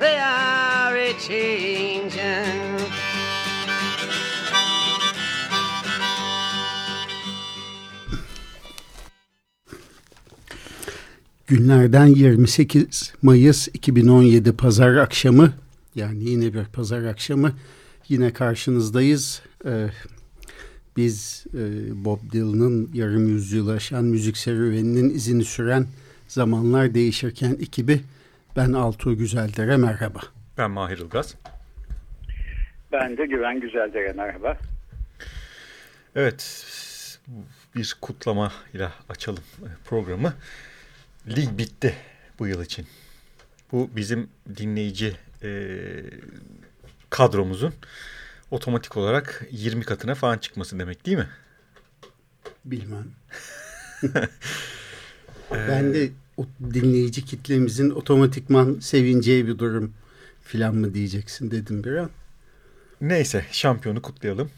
they are a changing. Günlerden 28 Mayıs 2017 Pazar akşamı yani yine bir pazar akşamı yine karşınızdayız. Ee, biz e, Bob Dylan'ın yarım yüzyıl aşan müzik serüveninin izini süren zamanlar değişirken ekibi ben Altuğ Güzeldere merhaba. Ben Mahir Ilgaz. Ben de Güven Güzeldere merhaba. Evet bir kutlama ile açalım programı. Lig bitti bu yıl için. Bu bizim dinleyici e, kadromuzun otomatik olarak 20 katına falan çıkması demek değil mi? Bilmem. ben de o dinleyici kitlemizin otomatikman sevineceği bir durum filan mı diyeceksin dedim bir an. Neyse şampiyonu kutlayalım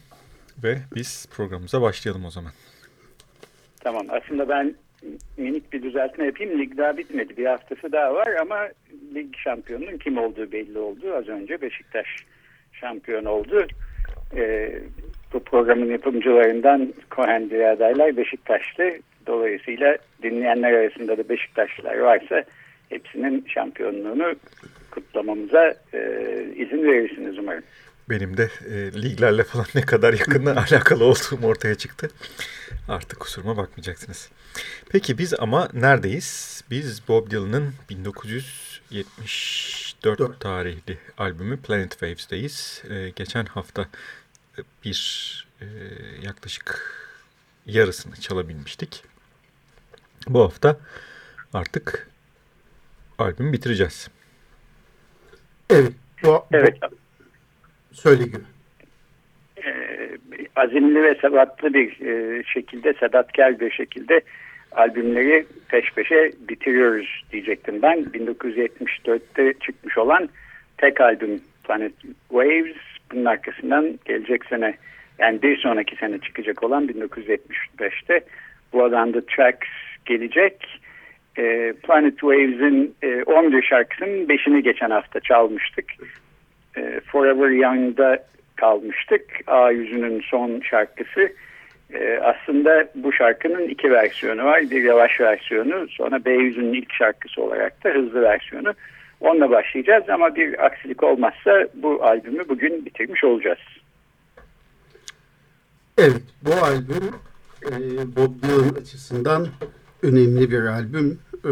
ve biz programımıza başlayalım o zaman. Tamam aslında ben minik bir düzeltme yapayım. Lig daha bitmedi. Bir haftası daha var ama lig şampiyonunun kim olduğu belli oldu. Az önce Beşiktaş şampiyon oldu. Ee, bu programın yapımcılarından Cohen adaylar Beşiktaşlı. Dolayısıyla dinleyenler arasında da Beşiktaşlılar varsa hepsinin şampiyonluğunu kutlamamıza e, izin verirsiniz umarım. Benim de e, liglerle falan ne kadar yakından alakalı olduğum ortaya çıktı. Artık kusuruma bakmayacaksınız. Peki biz ama neredeyiz? Biz Bob Dylan'ın 1974 4. tarihli albümü Planet Waves'deyiz. Ee, geçen hafta bir e, yaklaşık yarısını çalabilmiştik. Bu hafta artık albümü bitireceğiz. Evet. Bu, evet. Bu, söyle gibi. Ee, azimli ve sebatlı bir e, şekilde, sedatkar bir şekilde albümleri peş peşe bitiriyoruz diyecektim ben. 1974'te çıkmış olan tek albüm Planet Waves. Bunun arkasından gelecek sene yani bir sonraki sene çıkacak olan 1975'te Blood on the Tracks gelecek. E, Planet Waves'in e, 11 şarkısının 5'ini geçen hafta çalmıştık. E, Forever Young'da kalmıştık. A yüzünün son şarkısı. Ee, aslında bu şarkının iki versiyonu var. Bir yavaş versiyonu sonra B yüzünün ilk şarkısı olarak da hızlı versiyonu. Onunla başlayacağız ama bir aksilik olmazsa bu albümü bugün bitirmiş olacağız. Evet bu albüm e, Bob Dylan açısından önemli bir albüm. E,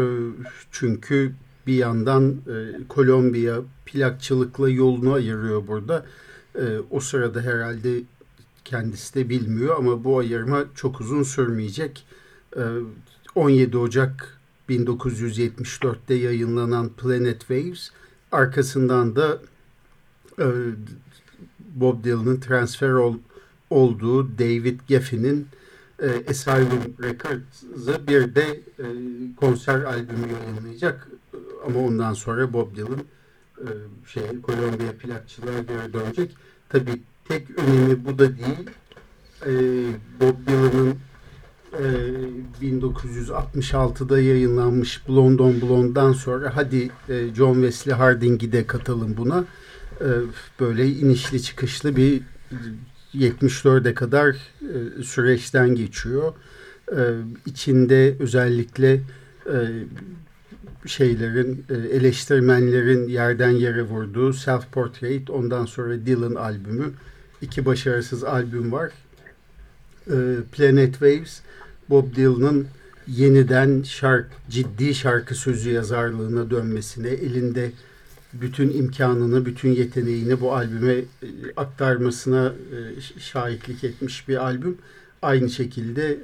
çünkü bir yandan e, Kolombiya plakçılıkla yolunu ayırıyor burada. E, o sırada herhalde kendisi de bilmiyor ama bu ayırma çok uzun sürmeyecek. 17 Ocak 1974'te yayınlanan Planet Waves arkasından da Bob Dylan'ın transfer ol, olduğu David Geffen'in Asylum Records'ı bir de konser albümü yayınlayacak. Ama ondan sonra Bob Dylan şey Kolombiya plakçılığa geri dönecek. Tabii tek önemi bu da değil. Ee, Bob Dylan'ın e, 1966'da yayınlanmış Blonde on sonra hadi e, John Wesley Harding'i de katalım buna. E, böyle inişli çıkışlı bir 74'e kadar e, süreçten geçiyor. E, içinde özellikle e, şeylerin, e, eleştirmenlerin yerden yere vurduğu Self Portrait, ondan sonra Dylan albümü. iki başarısız albüm var. Planet Waves, Bob Dylan'ın yeniden şark, ciddi şarkı sözü yazarlığına dönmesine, elinde bütün imkanını, bütün yeteneğini bu albüme e, aktarmasına şahitlik etmiş bir albüm. Aynı şekilde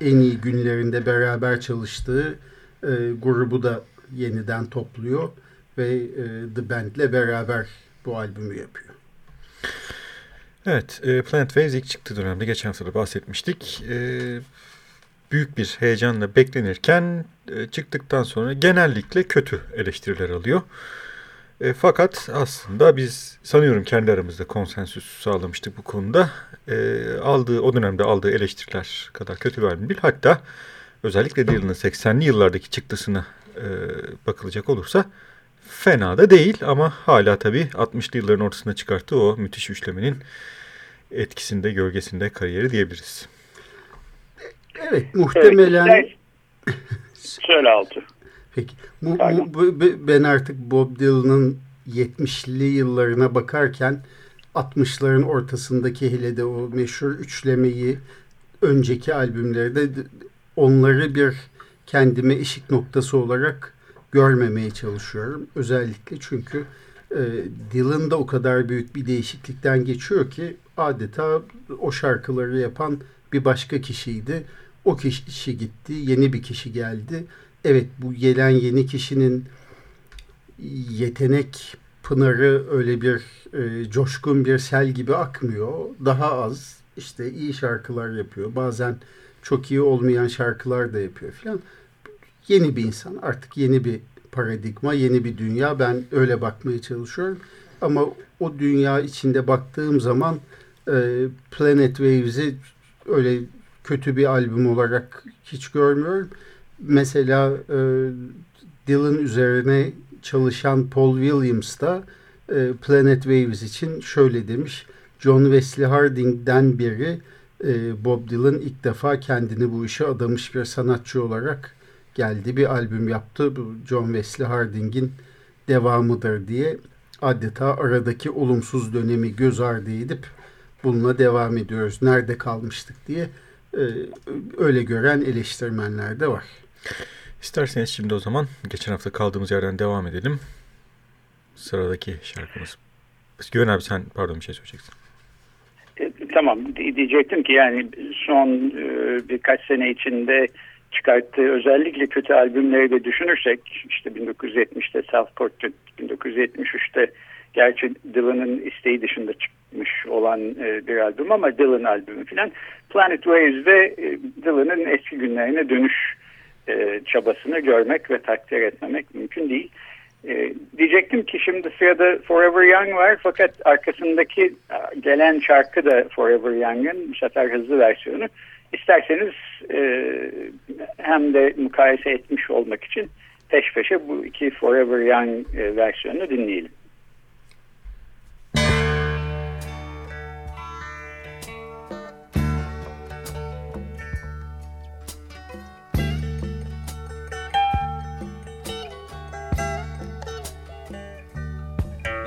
en iyi günlerinde beraber çalıştığı e, grubu da yeniden topluyor ve e, The Band'le beraber bu albümü yapıyor. Evet, e, Planet Waves ilk çıktığı dönemde geçen hafta bahsetmiştik. Büyük bir heyecanla beklenirken e, çıktıktan sonra genellikle kötü eleştiriler alıyor. E, fakat aslında biz sanıyorum kendi aramızda konsensüs sağlamıştık bu konuda. E, aldığı o dönemde aldığı eleştiriler kadar kötü değil. Hatta özellikle Dylan'ın 80'li yıllardaki çıktısına e, bakılacak olursa fena da değil ama hala tabii 60'lı yılların ortasına çıkarttığı o müthiş üçlemenin etkisinde, gölgesinde kariyeri diyebiliriz. Evet, muhtemelen... Evet, Söyle Altı. Peki, bu, bu, ben artık Bob Dylan'ın 70'li yıllarına bakarken 60'ların ortasındaki hele de o meşhur üçlemeyi önceki albümlerde onları bir kendime ışık noktası olarak görmemeye çalışıyorum. Özellikle çünkü e, Dylan da o kadar büyük bir değişiklikten geçiyor ki adeta o şarkıları yapan bir başka kişiydi. O kişi gitti, yeni bir kişi geldi. Evet bu gelen yeni kişinin yetenek pınarı öyle bir e, coşkun bir sel gibi akmıyor. Daha az işte iyi şarkılar yapıyor. Bazen çok iyi olmayan şarkılar da yapıyor filan. Yeni bir insan artık yeni bir paradigma, yeni bir dünya. Ben öyle bakmaya çalışıyorum. Ama o dünya içinde baktığım zaman e, Planet Waves'i öyle kötü bir albüm olarak hiç görmüyorum. Mesela e, Dylan üzerine çalışan Paul Williams da e, Planet Waves için şöyle demiş. John Wesley Harding'den beri e, Bob Dylan ilk defa kendini bu işe adamış bir sanatçı olarak geldi. Bir albüm yaptı. Bu John Wesley Harding'in devamıdır diye adeta aradaki olumsuz dönemi göz ardı edip bununla devam ediyoruz. Nerede kalmıştık diye e, öyle gören eleştirmenler de var. İsterseniz şimdi o zaman geçen hafta kaldığımız yerden devam edelim. Sıradaki şarkımız. Güven abi sen pardon bir şey söyleyeceksin. E, tamam diyecektim ki yani son e, birkaç sene içinde çıkarttığı özellikle kötü albümleri de düşünürsek işte 1970'te South Portrait, 1973'te gerçi Dylan'ın isteği dışında çıkmış olan e, bir albüm ama Dylan albümü filan Planet Waves ve Dylan'ın eski günlerine dönüş çabasını görmek ve takdir etmemek mümkün değil. E, diyecektim ki şimdi sırada Forever Young var fakat arkasındaki gelen şarkı da Forever Young'ın bu sefer hızlı versiyonu. İsterseniz e, hem de mukayese etmiş olmak için peş peşe bu iki Forever Young e, versiyonunu dinleyelim.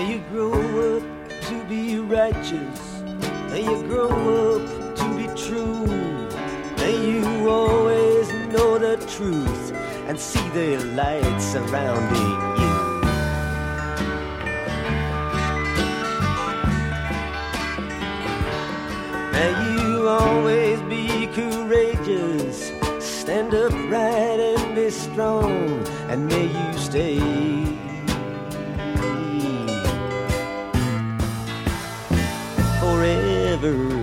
you grow up to be righteous. You grow up to be true. You always know the truth and see the light surrounding you. May you always be courageous. Stand upright and be strong. And may you stay another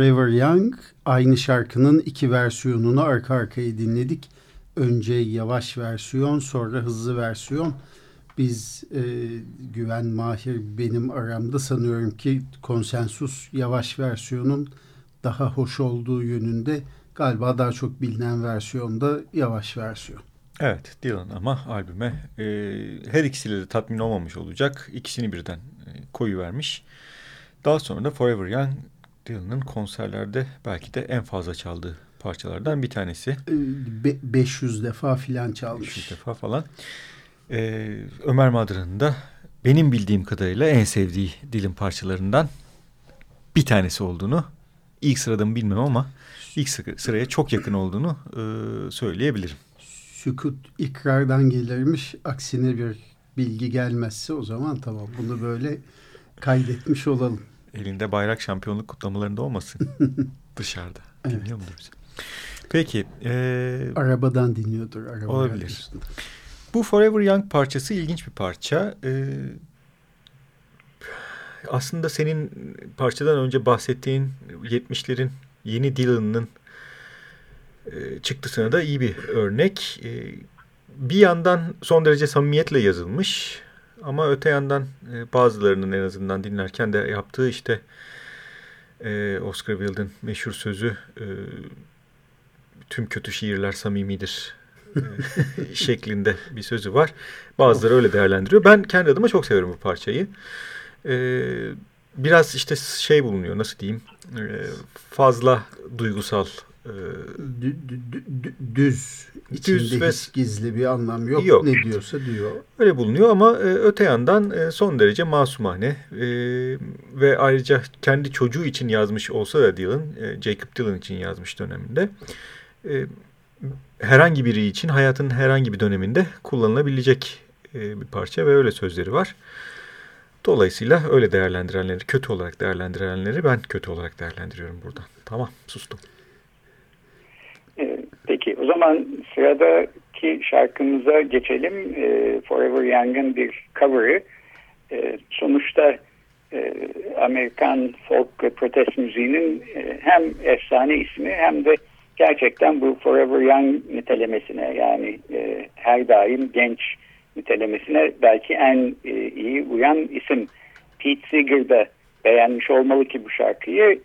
Forever Young aynı şarkının iki versiyonunu arka arkaya dinledik. Önce yavaş versiyon sonra hızlı versiyon. Biz e, Güven Mahir benim aramda sanıyorum ki konsensus yavaş versiyonun daha hoş olduğu yönünde galiba daha çok bilinen versiyonda yavaş versiyon. Evet Dylan ama albüme e, her ikisiyle de tatmin olmamış olacak. İkisini birden e, koyu vermiş. Daha sonra da Forever Young Dylan'ın konserlerde belki de en fazla çaldığı parçalardan bir tanesi. Ee, be 500 defa filan çalmış. 500 defa falan. Ee, Ömer Madra'nın da benim bildiğim kadarıyla en sevdiği Dylan parçalarından bir tanesi olduğunu ilk sırada mı bilmem ama ilk sıraya çok yakın olduğunu e, söyleyebilirim. Sükut ikrardan gelirmiş. Aksine bir bilgi gelmezse o zaman tamam bunu böyle kaydetmiş olalım. Elinde bayrak şampiyonluk kutlamalarında olmasın. Dışarıda. Evet. Dinliyor mudur bizi? Peki. E, Arabadan dinliyordur. Araba olabilir. Radyosunda. Bu Forever Young parçası ilginç bir parça. E, aslında senin parçadan önce bahsettiğin 70'lerin yeni Dylan'ın e, çıktısına da iyi bir örnek. E, bir yandan son derece samimiyetle yazılmış ama öte yandan e, bazılarının en azından dinlerken de yaptığı işte e, Oscar Wilde'in meşhur sözü e, tüm kötü şiirler samimidir e, şeklinde bir sözü var. Bazıları öyle değerlendiriyor. Ben kendi adıma çok severim bu parçayı. E, biraz işte şey bulunuyor nasıl diyeyim e, fazla duygusal düz içinde düz ve hiç gizli bir anlam yok. yok. Ne diyorsa diyor. Öyle bulunuyor ama e, öte yandan e, son derece masumane e, ve ayrıca kendi çocuğu için yazmış olsa da Dylan, Jacob Dylan için yazmış döneminde. Herhangi biri için hayatın herhangi bir döneminde kullanılabilecek bir parça ve öyle sözleri var. Dolayısıyla öyle değerlendirenleri, kötü olarak değerlendirenleri ben kötü olarak değerlendiriyorum buradan. Tamam, sustum. Ee, peki o zaman sıradaki şarkımıza geçelim. Ee, Forever Young'ın bir cover'ı. Ee, sonuçta e, Amerikan folk protest müziğinin e, hem efsane ismi hem de gerçekten bu Forever Young nitelemesine yani e, her daim genç nitelemesine belki en iyi uyan isim. Pete Seeger de beğenmiş olmalı ki bu şarkıyı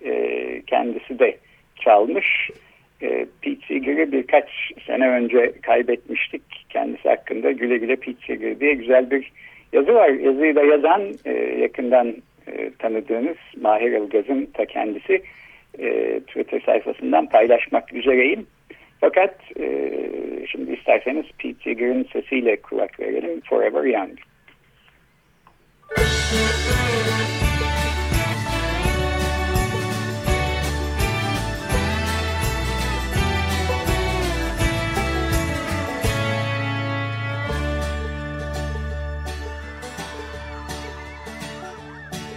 kendisi de çalmış e, Pete Seeger'ı birkaç sene önce kaybetmiştik. Kendisi hakkında güle güle Pete Seeger diye güzel bir yazı var. Yazıyı da yazan e, yakından e, tanıdığınız Mahir Ilgaz'ın ta kendisi e, Twitter sayfasından paylaşmak üzereyim. Fakat e, şimdi isterseniz Pete Seeger'ın sesiyle kulak verelim. Forever Young.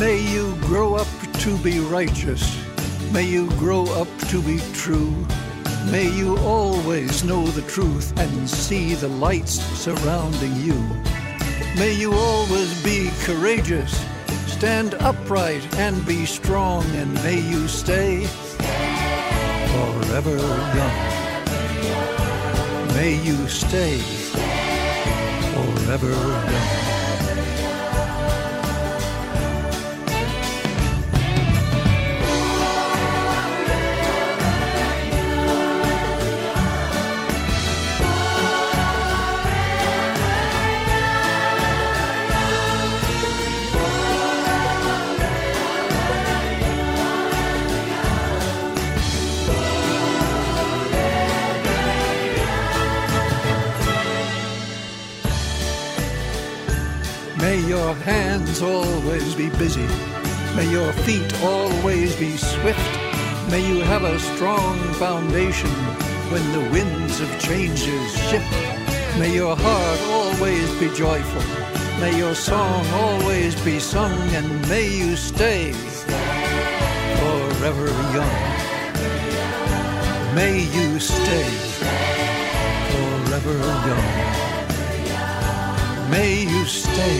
May you grow up to be righteous. May you grow up to be true. May you always know the truth and see the lights surrounding you. May you always be courageous, stand upright and be strong, and may you stay forever young. May you stay forever young. Hands always be busy. May your feet always be swift. May you have a strong foundation when the winds of changes shift. May your heart always be joyful. May your song always be sung, and may you stay forever young. May you stay forever young. May you stay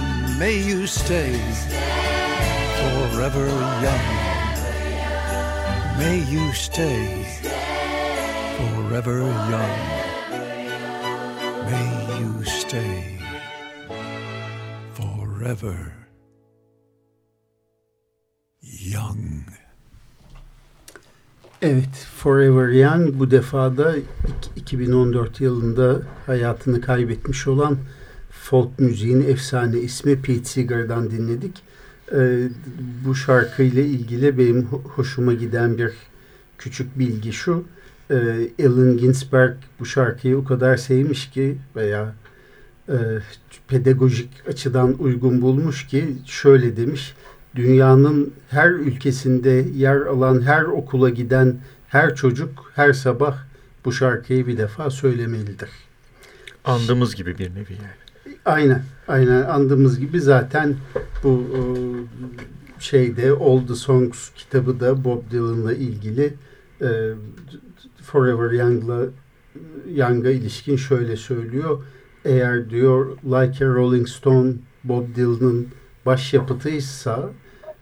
may you stay forever young. May you stay forever young. May you stay forever young. Evet, Forever Young bu defa da 2014 yılında hayatını kaybetmiş olan folk müziğin efsane ismi Pete Seeger'dan dinledik. Ee, bu şarkıyla ilgili benim hoşuma giden bir küçük bilgi şu. Ee, Allen Ginsberg bu şarkıyı o kadar sevmiş ki veya e, pedagojik açıdan uygun bulmuş ki şöyle demiş dünyanın her ülkesinde yer alan her okula giden her çocuk her sabah bu şarkıyı bir defa söylemelidir. Andığımız gibi bir nevi yani. Aynen, aynen andığımız gibi zaten bu e, şeyde All the Songs kitabı da Bob Dylan'la ilgili e, Forever Young'la Young'a ilişkin şöyle söylüyor. Eğer diyor Like a Rolling Stone Bob Dylan'ın başyapıtıysa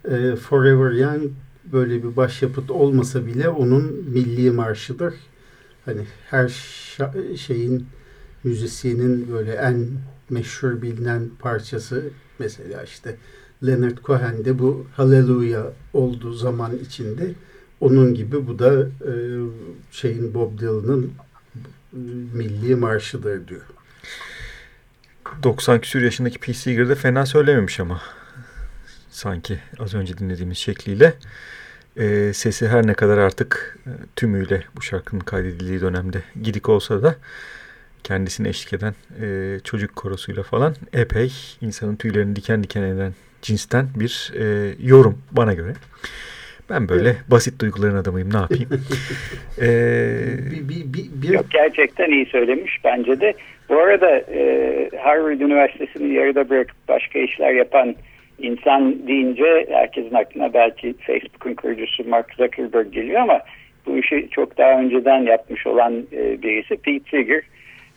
e, Forever Young böyle bir başyapıt olmasa bile onun milli marşıdır. Hani her şeyin müzisyenin böyle en meşhur bilinen parçası mesela işte Leonard Cohen'de bu Hallelujah olduğu zaman içinde onun gibi bu da e, şeyin Bob Dylan'ın milli marşıdır diyor. 90 küsur yaşındaki P. Seeger de fena söylememiş ama sanki az önce dinlediğimiz şekliyle. E, sesi her ne kadar artık e, tümüyle bu şarkının kaydedildiği dönemde gidik olsa da kendisine eşlik eden e, çocuk korosuyla falan epey insanın tüylerini diken diken eden cinsten bir e, yorum bana göre. Ben böyle evet. basit duyguların adamıyım ne yapayım. ee... bir, bir, bir, bir... Yok gerçekten iyi söylemiş bence de. Bu arada e, Harvard Üniversitesi'ni yarıda bırakıp başka işler yapan insan deyince herkesin aklına belki Facebook'un kurucusu Mark Zuckerberg geliyor ama bu işi çok daha önceden yapmış olan e, birisi Pete Seeger.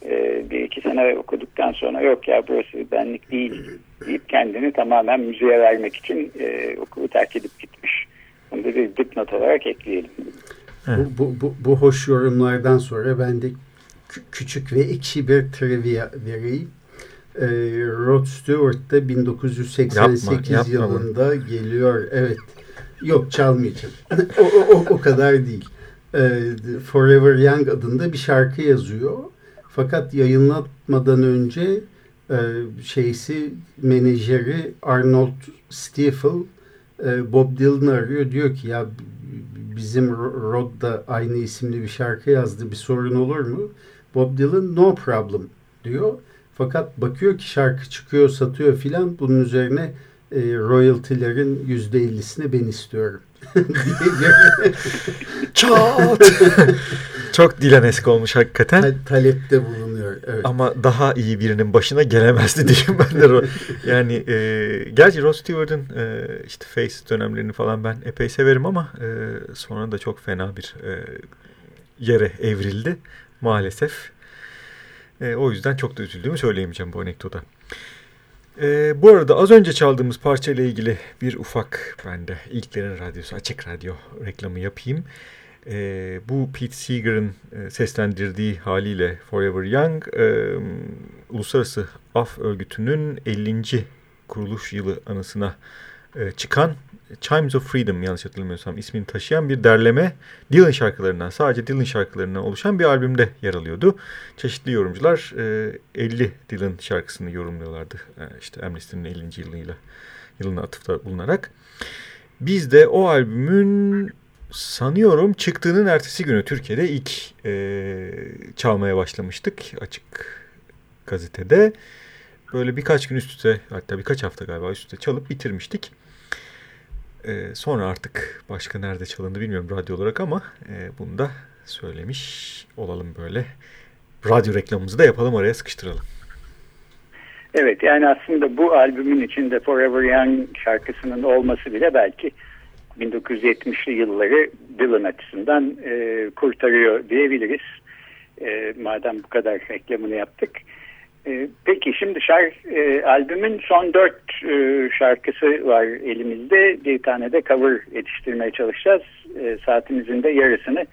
E, bir iki sene okuduktan sonra yok ya burası benlik değil deyip kendini tamamen müziğe vermek için e, okulu terk edip gitmiş. Bunu da bir dipnot olarak ekleyelim. Bu, bu, bu, bu hoş yorumlardan sonra ben de küçük ve ekşi bir trivia vereyim. E, Rod Stewart da 1988 yapma, yapma yılında bunu. geliyor. Evet. Yok çalmayacağım. o, o, o kadar değil. E, Forever Young adında bir şarkı yazıyor. Fakat yayınlatmadan önce e, şeysi menajeri Arnold Stiefel e, Bob Dylan'ı arıyor. Diyor ki ya bizim Rod da aynı isimli bir şarkı yazdı. Bir sorun olur mu? Bob Dylan no problem diyor. Fakat bakıyor ki şarkı çıkıyor, satıyor filan. Bunun üzerine e, royaltilerin %50'sini ben istiyorum. Çat! Çok dilenesk olmuş hakikaten. Ta- talepte bulunuyor. Evet. Ama daha iyi birinin başına gelemezdi diyeyim ben de. yani e, gerçi Rod Stewart'ın e, işte Face dönemlerini falan ben epey severim ama e, sonra da çok fena bir e, yere evrildi maalesef. E, o yüzden çok da üzüldüğümü söyleyemeyeceğim bu anekdota. E, bu arada az önce çaldığımız parça ile ilgili bir ufak ben de ilklerin radyosu açık radyo reklamı yapayım. E, bu Pete Seeger'ın e, seslendirdiği haliyle Forever Young e, Uluslararası Af Örgütü'nün 50. kuruluş yılı anısına e, çıkan Chimes of Freedom yanlış hatırlamıyorsam ismini taşıyan bir derleme Dylan şarkılarından sadece Dylan şarkılarından oluşan bir albümde yer alıyordu. Çeşitli yorumcular e, 50 Dylan şarkısını yorumluyorlardı. E, işte Amnesty'nin 50. yılıyla yılına atıfta bulunarak. Biz de o albümün sanıyorum çıktığının ertesi günü Türkiye'de ilk e, çalmaya başlamıştık açık gazetede. Böyle birkaç gün üst üste hatta birkaç hafta galiba üst üste çalıp bitirmiştik. E, sonra artık başka nerede çalındı bilmiyorum radyo olarak ama e, bunu da söylemiş olalım böyle. Radyo reklamımızı da yapalım araya sıkıştıralım. Evet yani aslında bu albümün içinde Forever Young şarkısının olması bile belki 1970'li yılları Dylan açısından e, kurtarıyor diyebiliriz. E, madem bu kadar reklamını yaptık. E, peki şimdi şark, e, albümün son dört e, şarkısı var elimizde. Bir tane de cover yetiştirmeye çalışacağız. E, saatimizin de yarısını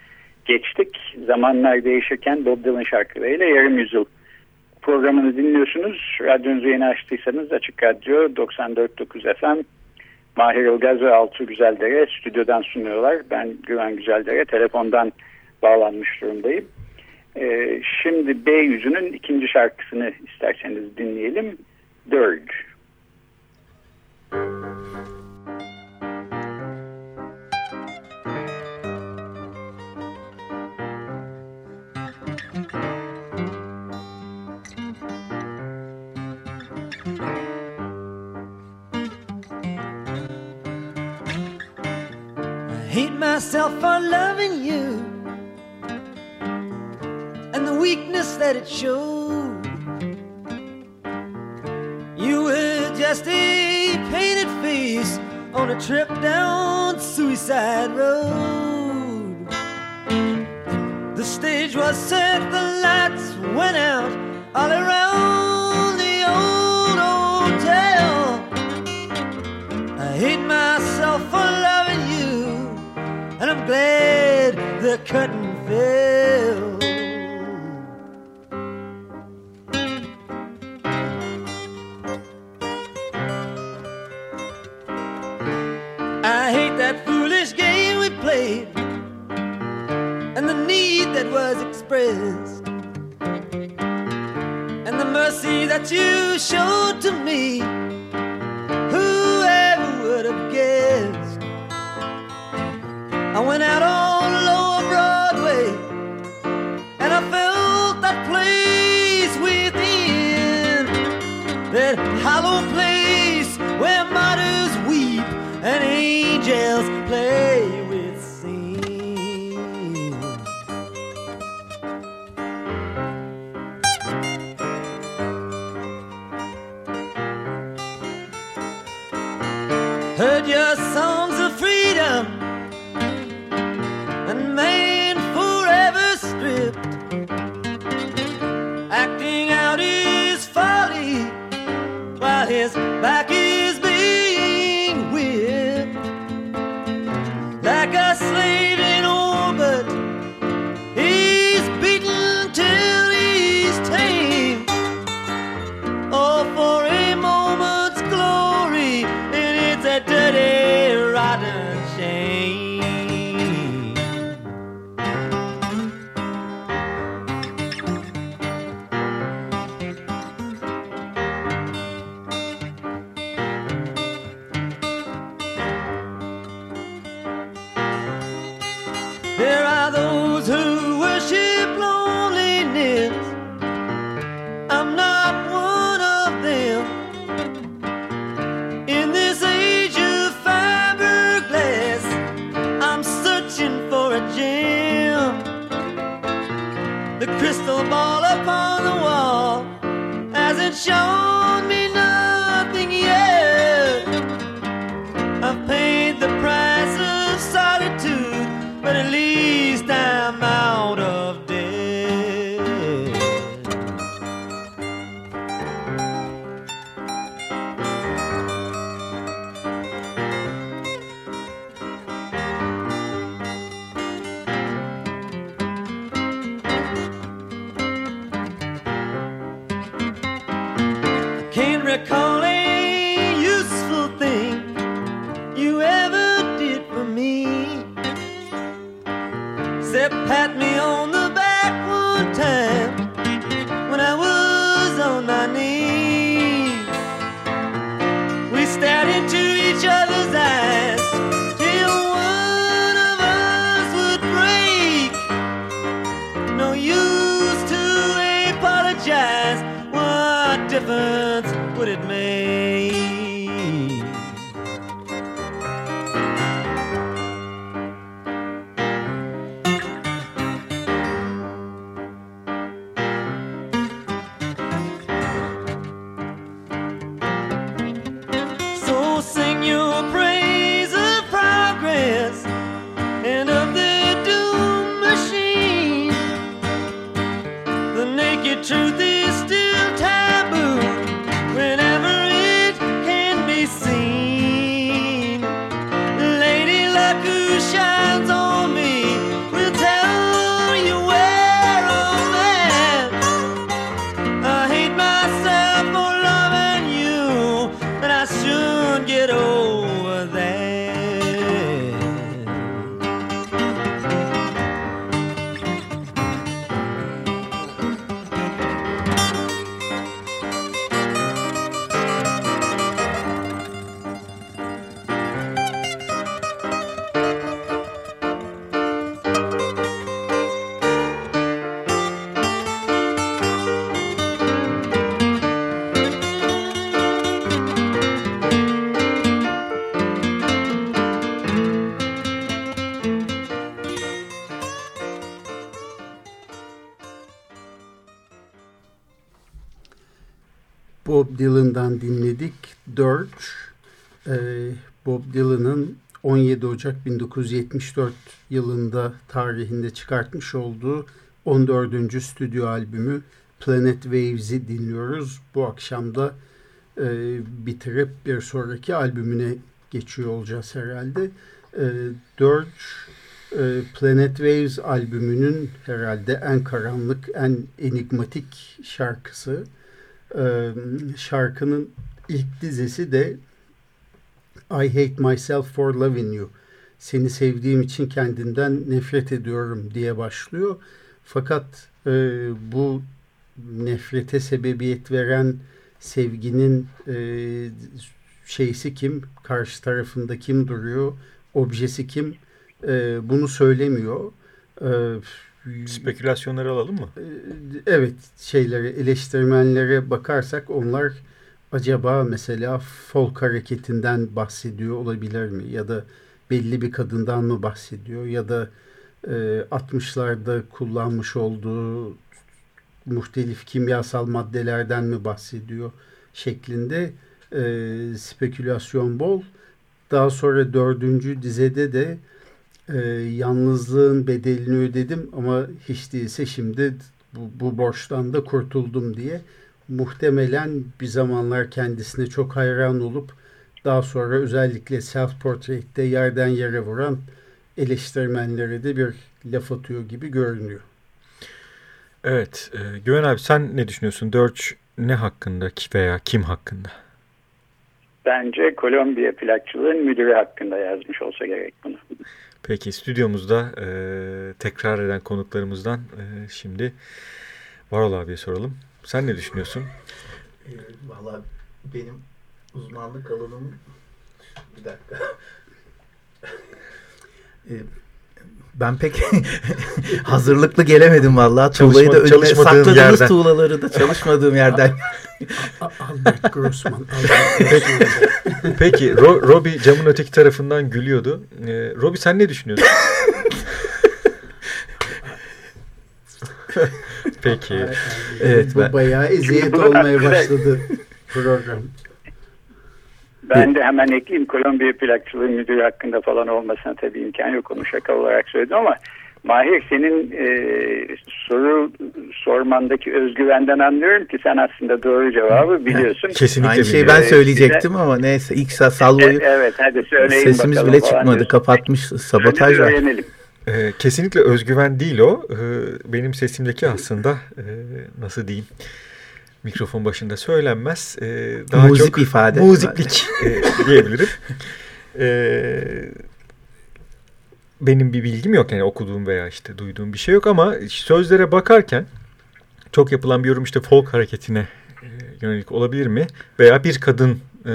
geçtik. Zamanlar değişirken Bob Dylan şarkılarıyla yarım yüzyıl programını dinliyorsunuz. Radyonuzu yeni açtıysanız Açık Radyo 94.9 FM Mahir Ilgaz ve Altuğ Güzeldere stüdyodan sunuyorlar. Ben Güven Güzeldere telefondan bağlanmış durumdayım. Ee, şimdi B yüzünün ikinci şarkısını isterseniz dinleyelim. Dirge. Back apologize. What difference would it make? Bob Dylan'ın 17 Ocak 1974 yılında tarihinde çıkartmış olduğu 14. stüdyo albümü Planet Waves'i dinliyoruz. Bu akşam da e, bitirip bir sonraki albümüne geçiyor olacağız herhalde. E, Dirge, e, Planet Waves albümünün herhalde en karanlık, en enigmatik şarkısı. Ee, şarkının ilk dizesi de I hate myself for loving you. Seni sevdiğim için kendimden nefret ediyorum diye başlıyor. Fakat e, bu nefrete sebebiyet veren sevginin e, şeysi kim, karşı tarafında kim duruyor, objesi kim e, bunu söylemiyor. E, Spekülasyonları alalım mı? ee, Evet şeylere eleştirmenlere bakarsak onlar acaba mesela folk hareketinden bahsediyor olabilir mi? Ya da belli bir kadından mı bahsediyor? Ya da e, 60'larda kullanmış olduğu muhtelif kimyasal maddelerden mi bahsediyor? Şeklinde e, spekülasyon bol. Daha sonra dördüncü dizede de e, yalnızlığın bedelini ödedim ama hiç değilse şimdi bu, bu borçtan da kurtuldum diye muhtemelen bir zamanlar kendisine çok hayran olup daha sonra özellikle self portrait'te yerden yere vuran eleştirmenlere de bir laf atıyor gibi görünüyor. Evet. E, Güven abi sen ne düşünüyorsun? Dirge ne hakkında ki veya kim hakkında? Bence Kolombiya plakçılığın müdürü hakkında yazmış olsa gerek bunu. Peki stüdyomuzda e, tekrar eden konuklarımızdan e, şimdi Varol abiye soralım. Sen ne düşünüyorsun? Ee, Valla benim uzmanlık alanım bir dakika. Ee, ben pek hazırlıklı gelemedim vallahi. Tuğlayı da önüme sakladığınız yerden. tuğlaları da çalışmadığım yerden. Albert Grossman. Albert Grossman. Peki Ro- Robbie camın öteki tarafından gülüyordu. E, Robbie sen ne düşünüyorsun? Peki. evet, bu ben... bayağı eziyet olmaya başladı program. Ben de hemen ekleyeyim. Kolombiya plakçılığı müdürü hakkında falan olmasına tabii imkan yok. Onu şaka olarak söyledim ama Mahir senin e, soru sormandaki özgüvenden anlıyorum ki sen aslında doğru cevabı biliyorsun. Kesinlikle Aynı şeyi ben söyleyecektim ama neyse ilk salvoyu e, evet, hadi söyleyin sesimiz bile çıkmadı kapatmış sabotaj var. Ee, kesinlikle özgüven değil o. Ee, benim sesimdeki aslında e, nasıl diyeyim mikrofon başında söylenmez. Ee, daha Muzik çok ifade. Muziklik e, diyebilirim. Benim bir bilgim yok yani okuduğum veya işte duyduğum bir şey yok ama sözlere bakarken çok yapılan bir yorum işte folk hareketine e, yönelik olabilir mi? Veya bir kadın e,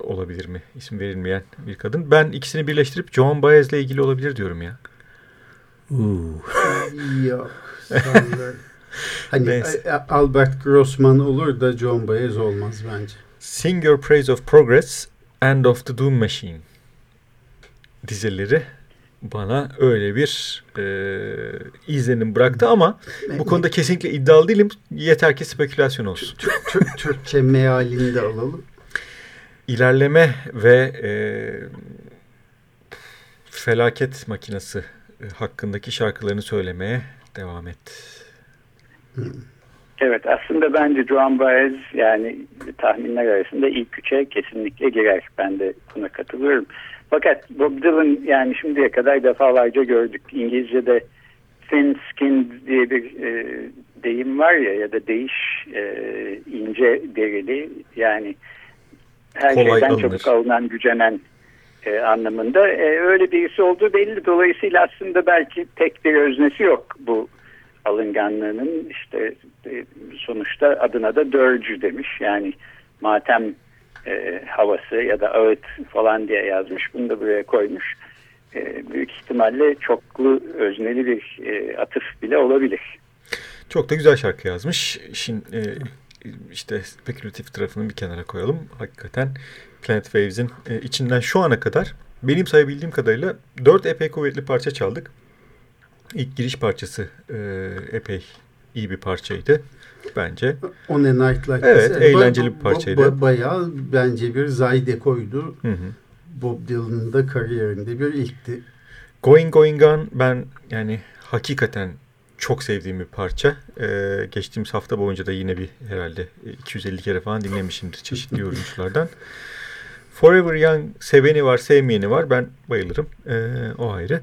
olabilir mi? İsim verilmeyen bir kadın. Ben ikisini birleştirip Joan Baez'le ilgili olabilir diyorum ya. Yok. hani Albert Grossman olur da John Baez olmaz bence. Sing Your Praise of Progress, End of the Doom Machine dizeleri bana öyle bir e, izlenim bıraktı ama bu konuda kesinlikle iddialı değilim. Yeter ki spekülasyon olsun. Türkçe mealini de alalım. İlerleme ve e, felaket makinesi hakkındaki şarkılarını söylemeye devam et. Evet aslında bence Joan Baez yani tahminler arasında ilk üçe kesinlikle girer. Ben de buna katılıyorum. Fakat Bob Dylan yani şimdiye kadar defalarca gördük. İngilizce'de thin skin diye bir e, deyim var ya ya da değiş e, ince derili yani her Kolay şeyden alınır. çabuk alınan gücenen e, anlamında. E, öyle birisi olduğu belli. Dolayısıyla aslında belki tek bir öznesi yok bu alınganlığının. işte e, sonuçta adına da dörcü demiş. Yani matem e, havası ya da ağıt falan diye yazmış. Bunu da buraya koymuş. E, büyük ihtimalle çoklu özneli bir e, atıf bile olabilir. Çok da güzel şarkı yazmış. Şimdi e, işte spekülatif tarafını bir kenara koyalım. Hakikaten Planet Waves'in e, içinden şu ana kadar benim sayabildiğim kadarıyla dört epey kuvvetli parça çaldık. İlk giriş parçası e, epey iyi bir parçaydı bence. On a Night Like Evet, this. eğlenceli bir parçaydı. Ba, ba, bayağı bence bir zayde koydu. Hı hı. Bob Dylan'ın da kariyerinde bir ilkti. Going Going On ben yani hakikaten çok sevdiğim bir parça. Ee, geçtiğimiz hafta boyunca da yine bir herhalde 250 kere falan dinlemişimdir çeşitli yorumculardan. Forever Young seveni var, sevmeyeni var. Ben bayılırım. Ee, o ayrı.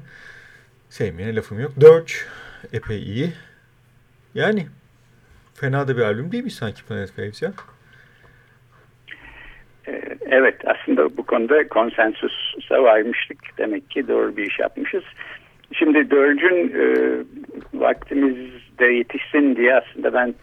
Sevmeyene lafım yok. Dirge epey iyi. Yani fena da bir albüm değil mi sanki Planet Waves ya? Ee, evet aslında bu konuda konsensusa varmıştık. Demek ki doğru bir iş yapmışız. Şimdi Dörc'ün e, vaktimizde yetişsin diye aslında ben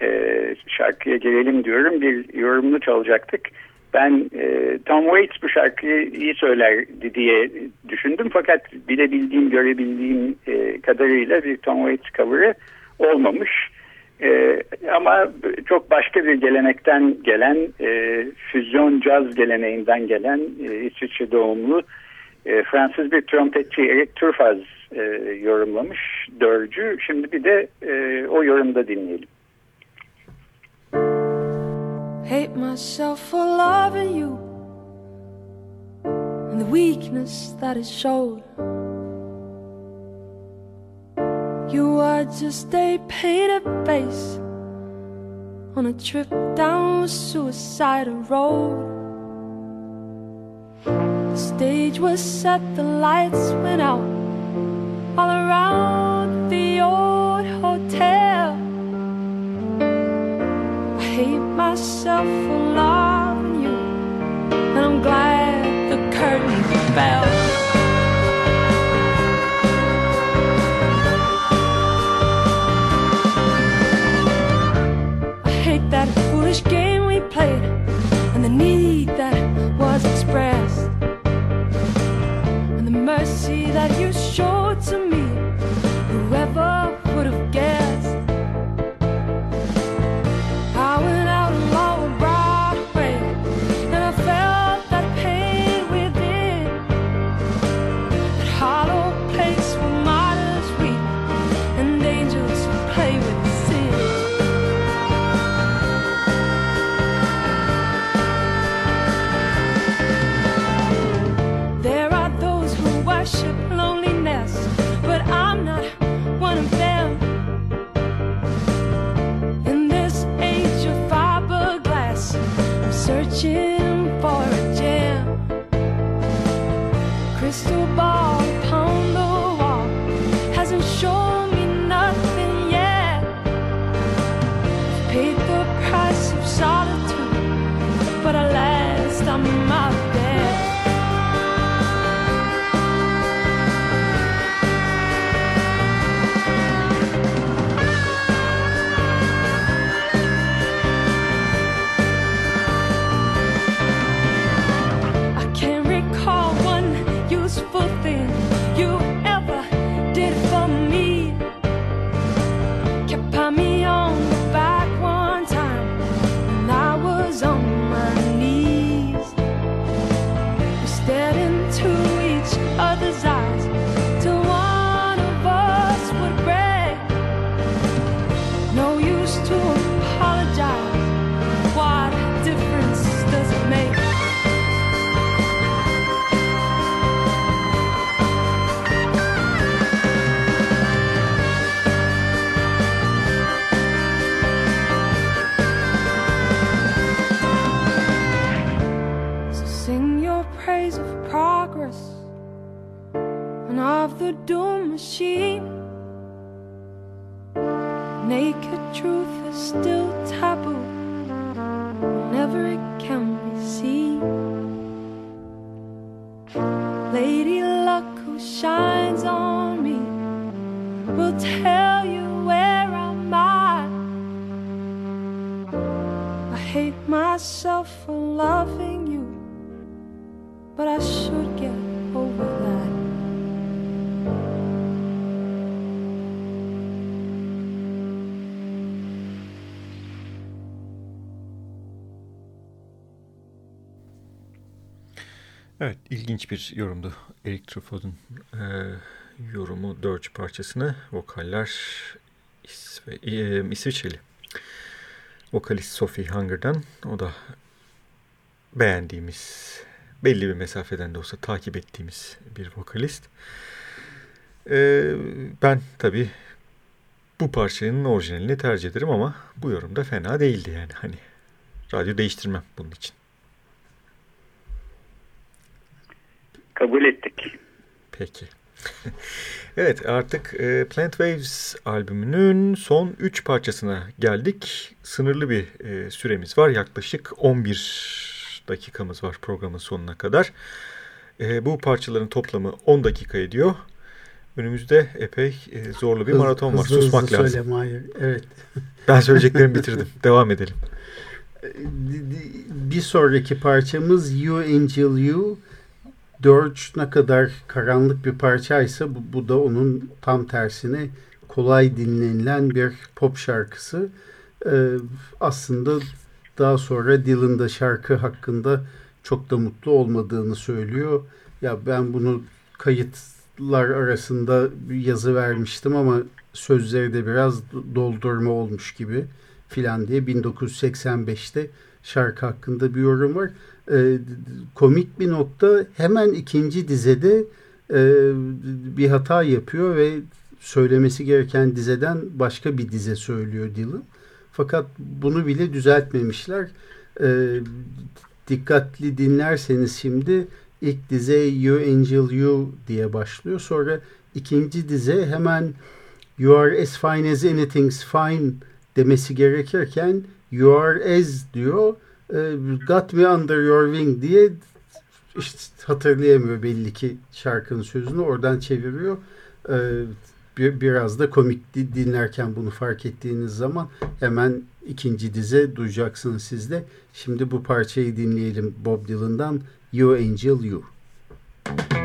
e, şarkıya gelelim diyorum. Bir yorumunu çalacaktık. Ben e, Tom Waits bu şarkıyı iyi söylerdi diye düşündüm. Fakat bilebildiğim, görebildiğim e, kadarıyla bir Tom Waits cover'ı olmamış. E, ama çok başka bir gelenekten gelen, e, füzyon caz geleneğinden gelen e, İsviçre doğumlu e, Fransız bir trompetçi Eric Turfaz e, yorumlamış dörcü. Şimdi bir de e, o yorumda dinleyelim. Hate myself for loving you and the weakness that it showed. You are just a painted face on a trip down a suicidal road. The stage was set, the lights went out all around myself for Evet, ilginç bir yorumdu. Eric Truffaut'un e, yorumu Dirge parçasını. Vokaller İsve, e, İsviçreli. Vokalist Sophie Hunger'dan. O da beğendiğimiz, belli bir mesafeden de olsa takip ettiğimiz bir vokalist. E, ben tabii bu parçanın orijinalini tercih ederim ama bu yorum da fena değildi yani. Hani radyo değiştirmem bunun için. Kabul ettik. Peki. evet artık e, Plant Waves albümünün son 3 parçasına geldik. Sınırlı bir e, süremiz var. Yaklaşık 11 dakikamız var programın sonuna kadar. E, bu parçaların toplamı 10 dakika ediyor. Önümüzde epey e, zorlu bir maraton var. Hızlı Susmak hızlı lazım. Söyleme, hayır. Evet. Ben söyleyeceklerimi bitirdim. Devam edelim. Bir sonraki parçamız You Angel You. Dirge ne kadar karanlık bir parçaysa bu, bu da onun tam tersine kolay dinlenilen bir pop şarkısı. Ee, aslında daha sonra Dylan da şarkı hakkında çok da mutlu olmadığını söylüyor. Ya ben bunu kayıtlar arasında yazı vermiştim ama sözleri de biraz doldurma olmuş gibi filan diye 1985'te şarkı hakkında bir yorum var e, komik bir nokta hemen ikinci dizede e, bir hata yapıyor ve söylemesi gereken dizeden başka bir dize söylüyor Dylan. Fakat bunu bile düzeltmemişler. E, dikkatli dinlerseniz şimdi ilk dize You Angel You diye başlıyor. Sonra ikinci dize hemen You are as fine as anything's fine demesi gerekirken You are as diyor Got Me Under Your Wing diye işte hatırlayamıyor belli ki şarkının sözünü oradan çeviriyor. E, biraz da komik dinlerken bunu fark ettiğiniz zaman hemen ikinci dize duyacaksınız siz de. Şimdi bu parçayı dinleyelim Bob Dylan'dan You Angel You. Müzik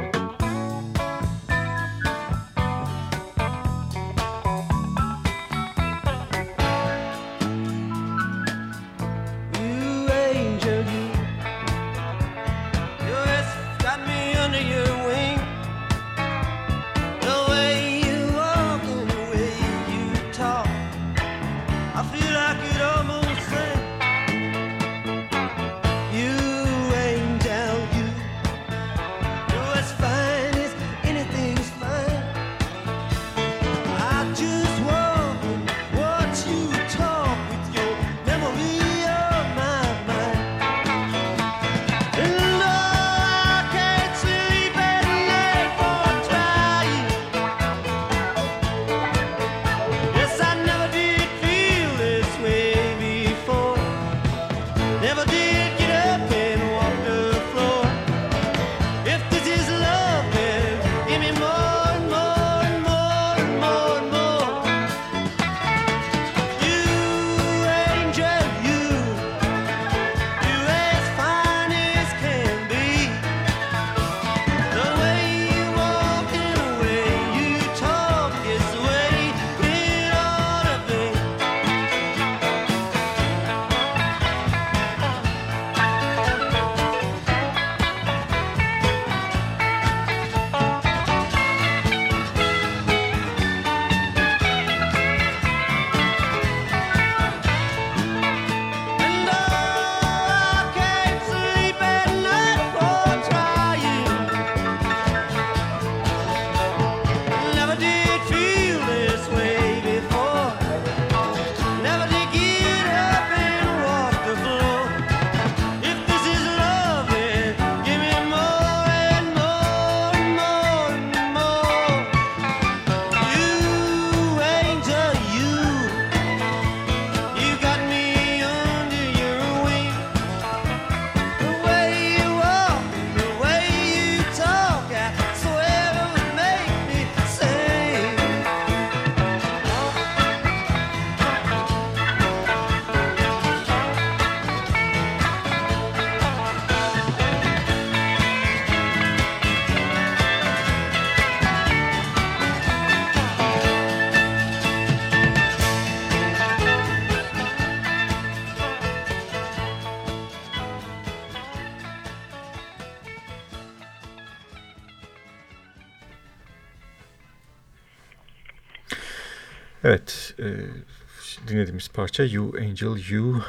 dinlediğimiz parça You Angel You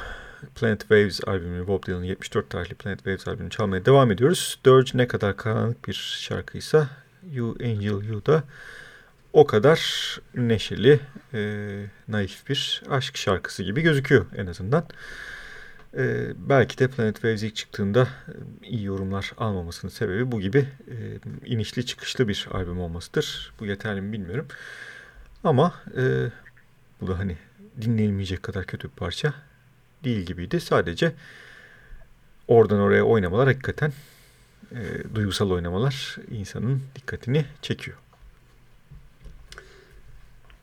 Planet Waves albümünü Bob Dylan'ın 74 tarihli Planet Waves albümünü çalmaya devam ediyoruz. Dirge ne kadar karanlık bir şarkıysa You Angel You da o kadar neşeli, e, naif bir aşk şarkısı gibi gözüküyor en azından. E, belki de Planet Waves ilk çıktığında e, iyi yorumlar almamasının sebebi bu gibi e, inişli çıkışlı bir albüm olmasıdır. Bu yeterli mi bilmiyorum. Ama e, bu da hani dinlenilmeyecek kadar kötü bir parça değil gibiydi. Sadece oradan oraya oynamalar hakikaten e, duygusal oynamalar insanın dikkatini çekiyor.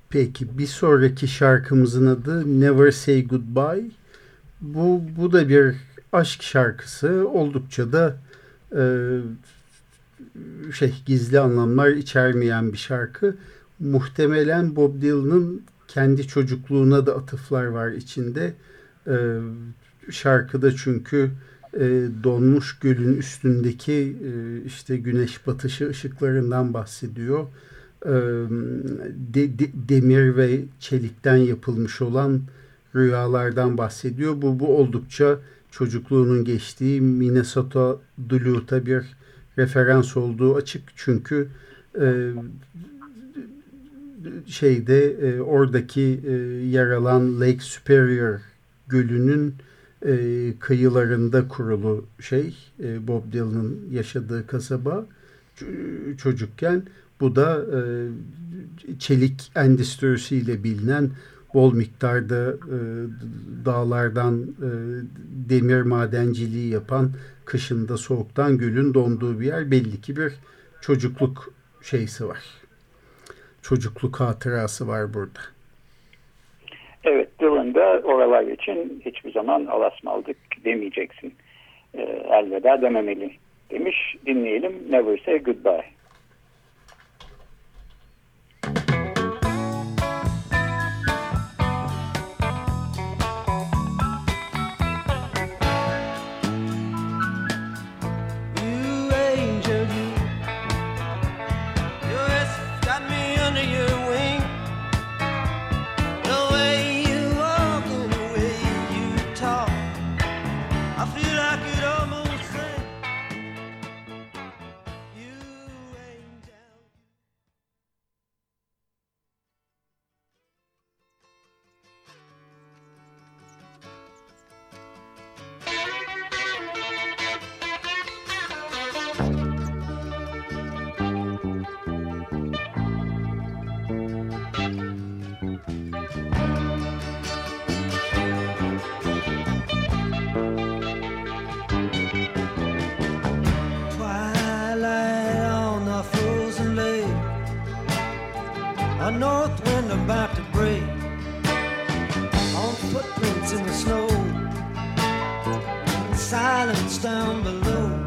Peki bir sonraki şarkımızın adı Never Say Goodbye. Bu, bu da bir aşk şarkısı. Oldukça da e, şey gizli anlamlar içermeyen bir şarkı muhtemelen Bob Dylan'ın kendi çocukluğuna da atıflar var içinde. E, şarkıda çünkü e, donmuş gölün üstündeki e, işte güneş batışı ışıklarından bahsediyor. E, de, de, demir ve çelikten yapılmış olan rüyalardan bahsediyor. Bu, bu oldukça çocukluğunun geçtiği Minnesota Duluth'a bir referans olduğu açık. Çünkü e, şeyde e, oradaki e, yer alan Lake Superior gölünün e, kıyılarında kurulu şey e, Bob Dylan'ın yaşadığı kasaba. Çocukken bu da e, çelik endüstrisiyle bilinen bol miktarda e, dağlardan e, demir madenciliği yapan kışında soğuktan gölün donduğu bir yer. Belli ki bir çocukluk şeysi var çocukluk hatırası var burada. Evet Dylan'da oralar için hiçbir zaman alasmaldık demeyeceksin. E, elveda dememeli demiş. Dinleyelim Never Say Goodbye. Silence down below.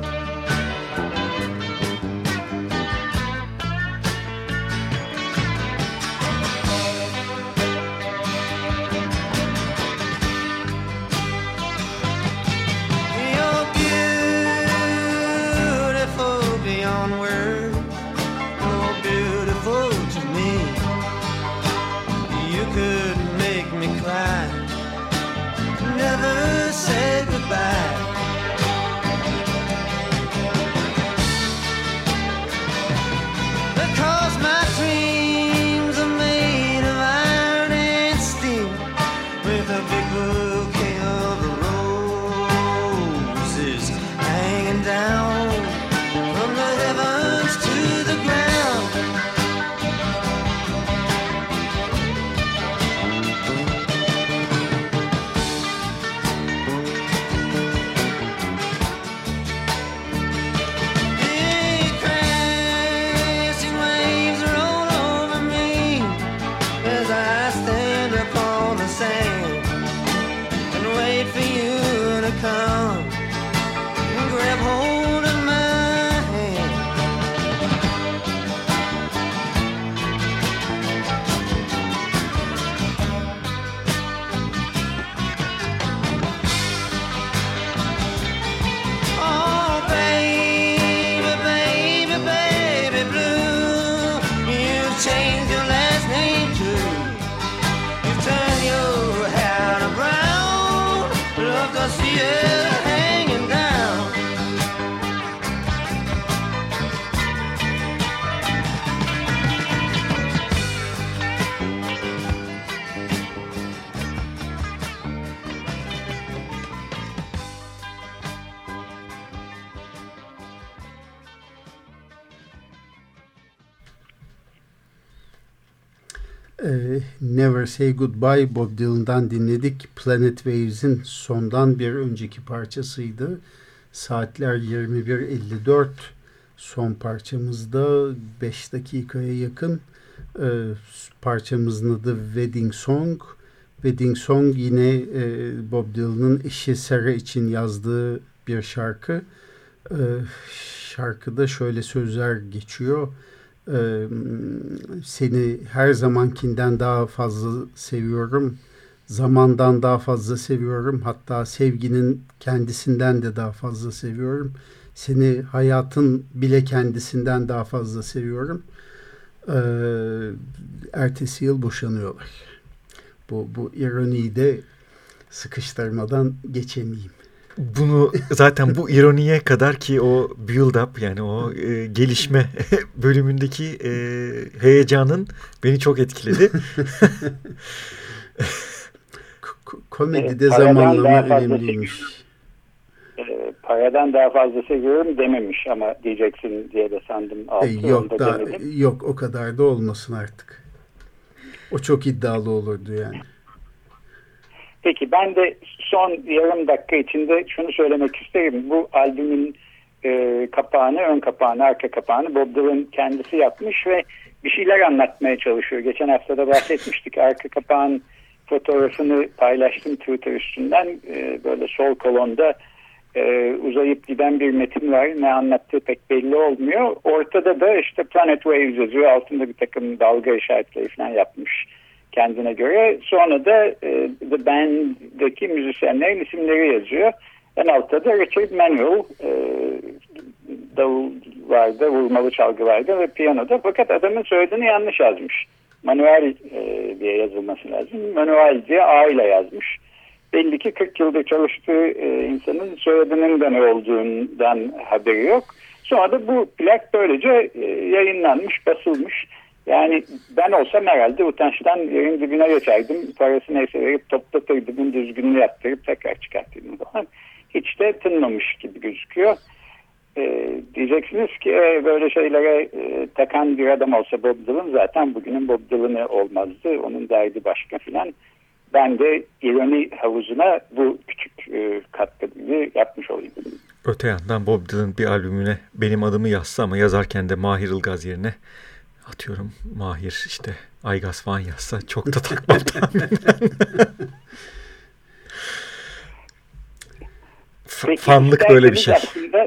Never Say Goodbye Bob Dylan'dan dinledik. Planet Waves'in sondan bir önceki parçasıydı. Saatler 21.54. Son parçamızda 5 dakikaya yakın. Ee, parçamızın adı Wedding Song. Wedding Song yine e, Bob Dylan'ın eşi Sarah için yazdığı bir şarkı. Ee, şarkıda şöyle sözler geçiyor. Ee, seni her zamankinden daha fazla seviyorum. Zamandan daha fazla seviyorum. Hatta sevginin kendisinden de daha fazla seviyorum. Seni hayatın bile kendisinden daha fazla seviyorum. Ee, ertesi yıl boşanıyorlar. Bu, bu ironiyi de sıkıştırmadan geçemeyeyim. Bunu zaten bu ironiye kadar ki o build up yani o e, gelişme bölümündeki e, heyecanın beni çok etkiledi. Komedide Evet, zamanlama önemliymiş. E, paradan daha fazla seviyorum dememiş ama diyeceksin diye de sandım. E, yok da da demedim. yok o kadar da olmasın artık. O çok iddialı olurdu yani. Peki ben de son yarım dakika içinde şunu söylemek isterim. Bu albümün e, kapağını, ön kapağını, arka kapağını Bob Dylan kendisi yapmış ve bir şeyler anlatmaya çalışıyor. Geçen hafta da bahsetmiştik. Arka kapağın fotoğrafını paylaştım Twitter üstünden. E, böyle sol kolonda e, uzayıp giden bir metin var. Ne anlattığı pek belli olmuyor. Ortada da işte Planet Waves yazıyor. Altında bir takım dalga işaretleri falan yapmış kendine göre. Sonra da e, The Band'daki müzisyenlerin isimleri yazıyor. En altta da Richard Manuel e, davul vardı, vurmalı çalgı vardı ve piyanoda. Fakat adamın soyadını yanlış yazmış. Manuel e, diye yazılması lazım. Manuel diye A ile yazmış. Belli ki 40 yıldır çalıştığı e, insanın soyadının da ne olduğundan haberi yok. Sonra da bu plak böylece e, yayınlanmış, basılmış. Yani ben olsam herhalde utançtan yerin dibine geçerdim. Parası neyse verip toplatırdım, düzgünlüğü yaptırıp tekrar çıkarttırdım falan. Hiç de tınmamış gibi gözüküyor. Ee, diyeceksiniz ki e, böyle şeylere e, takan bir adam olsa Bob Dylan zaten bugünün Bob Dylan'ı olmazdı. Onun derdi başka filan. Ben de ironi havuzuna bu küçük e, katkıyı yapmış olayım. Öte yandan Bob Dylan bir albümüne benim adımı yazsa ama yazarken de Mahir Ilgaz yerine atıyorum Mahir işte Aygaz falan yazsa çok da takmam. Peki, fanlık böyle bir şey. Aslında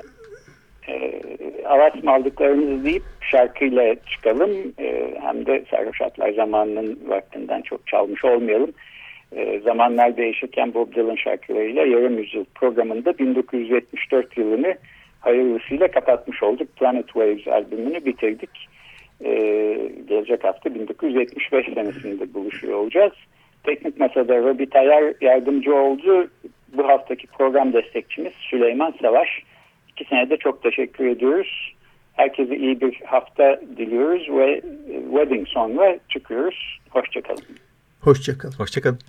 e, avaz mı aldıklarımızı deyip şarkıyla çıkalım. E, hem de Sarhoş Atlar zamanının vaktinden çok çalmış olmayalım. E, zamanlar değişirken Bob Dylan şarkılarıyla yarım yüzyıl programında 1974 yılını hayırlısıyla kapatmış olduk. Planet Waves albümünü bitirdik. E, gelecek hafta 1975 senesinde buluşuyor olacağız. Teknik Masada Robi Tayar yardımcı oldu. Bu haftaki program destekçimiz Süleyman Savaş. İkisine de çok teşekkür ediyoruz. Herkese iyi bir hafta diliyoruz ve Wedding sonra çıkıyoruz. Hoşçakalın. Hoşçakalın. Hoşçakalın.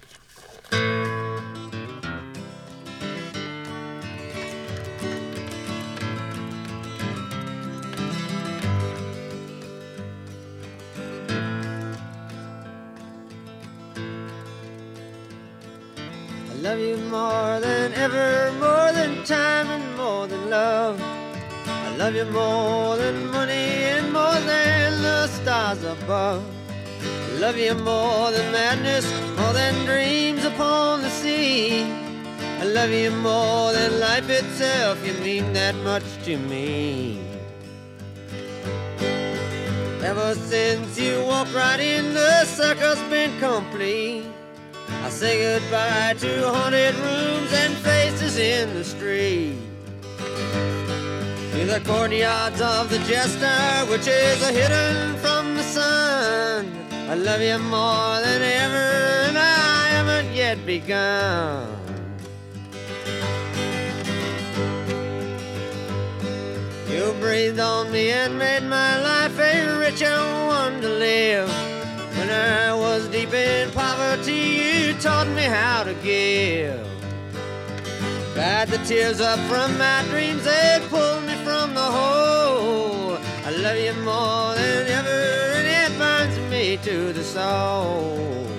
Love you more than ever, more than time and more than love. I love you more than money and more than the stars above. I love you more than madness, more than dreams upon the sea. I love you more than life itself, you mean that much to me. Ever since you walked right in, the circle's been complete. Say goodbye to haunted rooms and faces in the street. To the courtyards of the jester, which is hidden from the sun. I love you more than ever, and I haven't yet begun. You breathed on me and made my life a richer one to live. When I was deep in poverty, you taught me how to give. Dried the tears up from my dreams, they pulled me from the hole. I love you more than ever, and it burns me to the soul.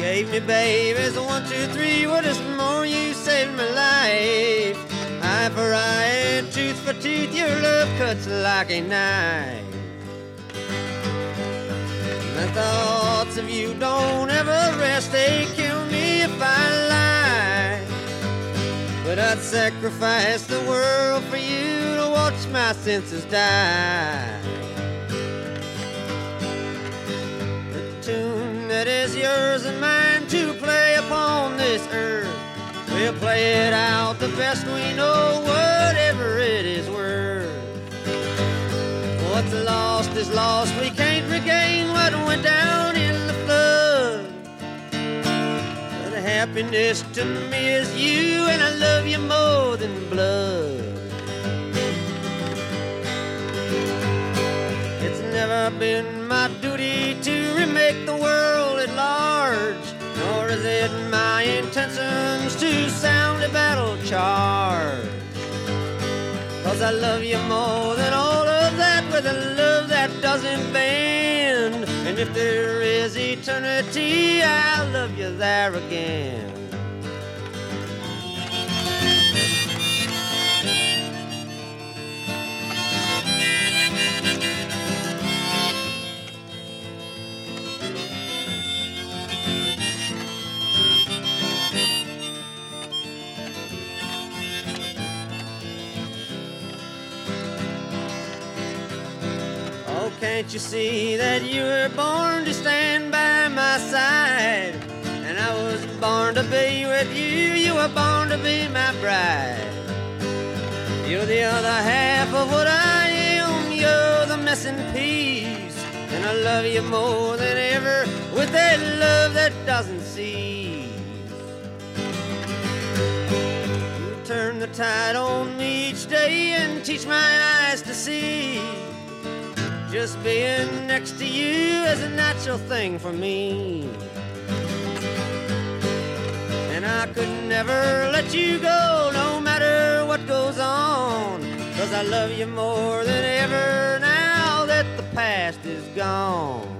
Gave me, babe, as a one, two, three. What is more, you saved my life. Eye for eye and tooth for tooth, your love cuts like a knife. My thoughts of you don't ever rest, they kill me if I lie. But I'd sacrifice the world for you to watch my senses die. That is yours and mine to play upon this earth. We'll play it out the best we know, whatever it is worth. What's lost is lost, we can't regain what went down in the flood. But happiness to me is you, and I love you more than blood. It's never been my intentions to sound a battle charge. Cause I love you more than all of that with a love that doesn't bend. And if there is eternity, I'll love you there again. Can't you see that you were born to stand by my side? And I was born to be with you, you were born to be my bride. You're the other half of what I am, you're the missing piece. And I love you more than ever with that love that doesn't cease. You turn the tide on me each day and teach my eyes to see. Just being next to you is a natural thing for me. And I could never let you go, no matter what goes on. Cause I love you more than ever now that the past is gone.